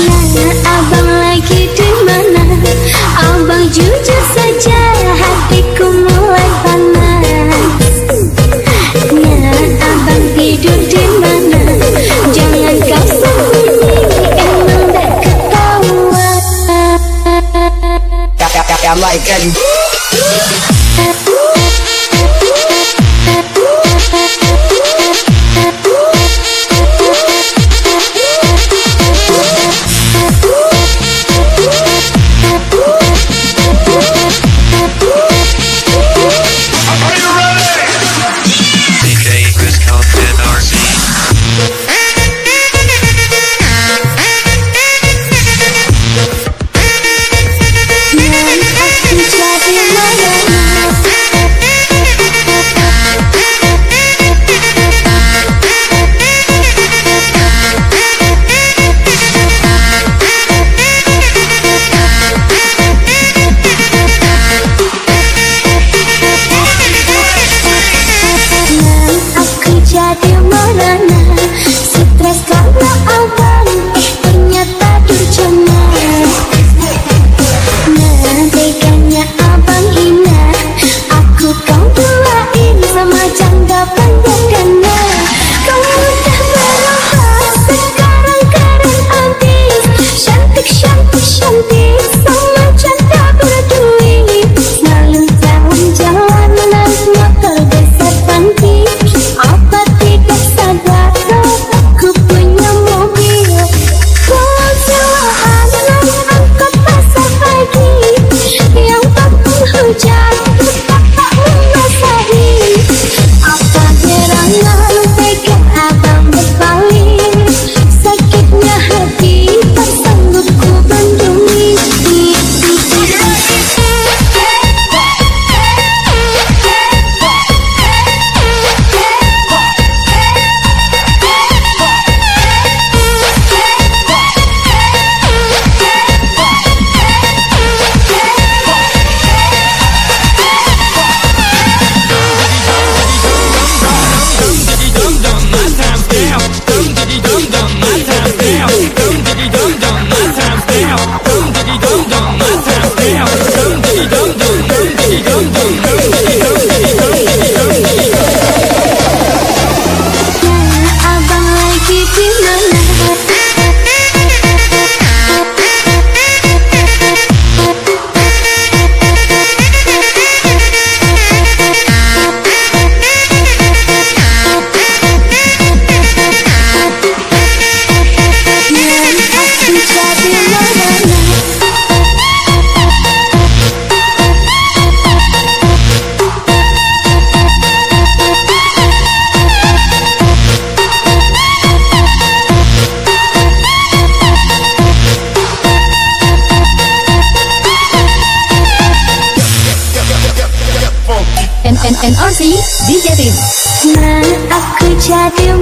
Mana abang lagi di mana Abang jujur saja Hatiku mulai panas Mana abang tidur di mana Jangan kau sembunyi Emang tak ketawa Yang lain kan Yang lain kan hati merana you